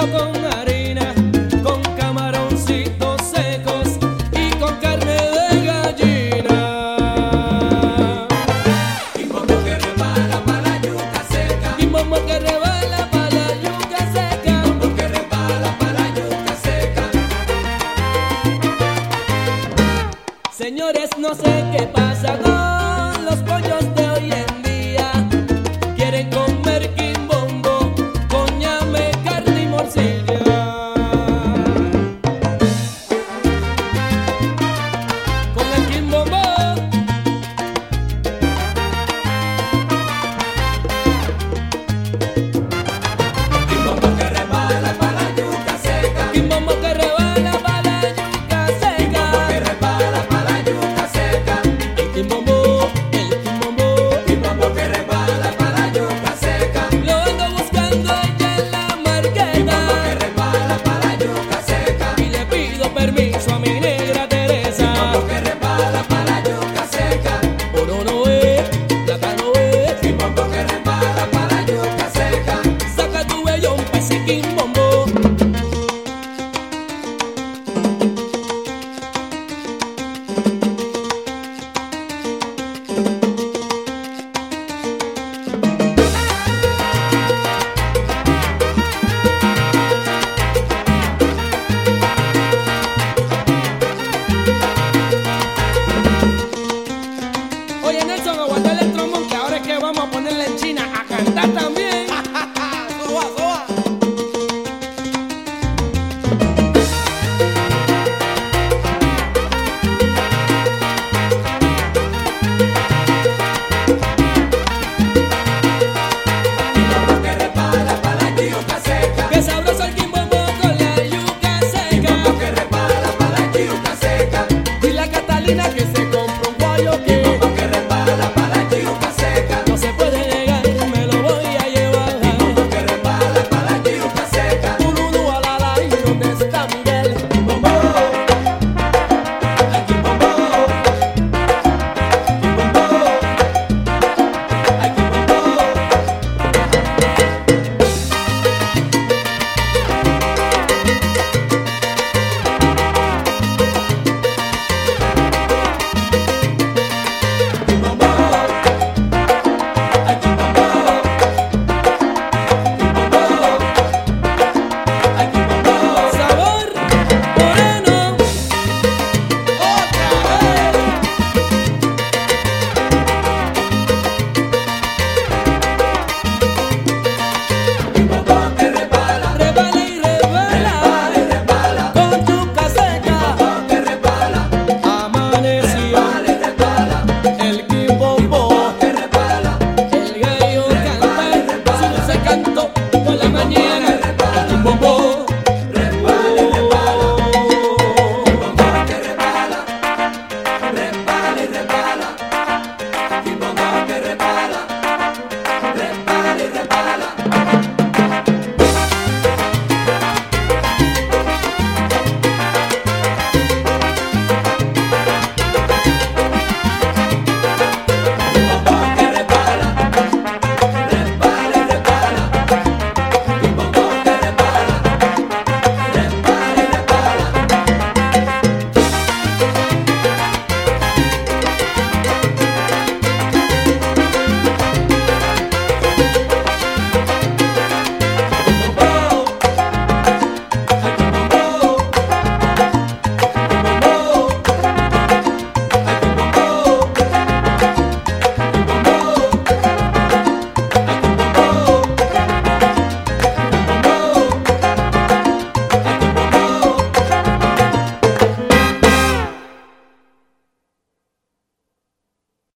Y momo que repala para yuca seca, y momo que repala para yuca seca, y momo que repala para yuca seca. Señores, no sé qué pasa con los pollos. como. looking at Oh.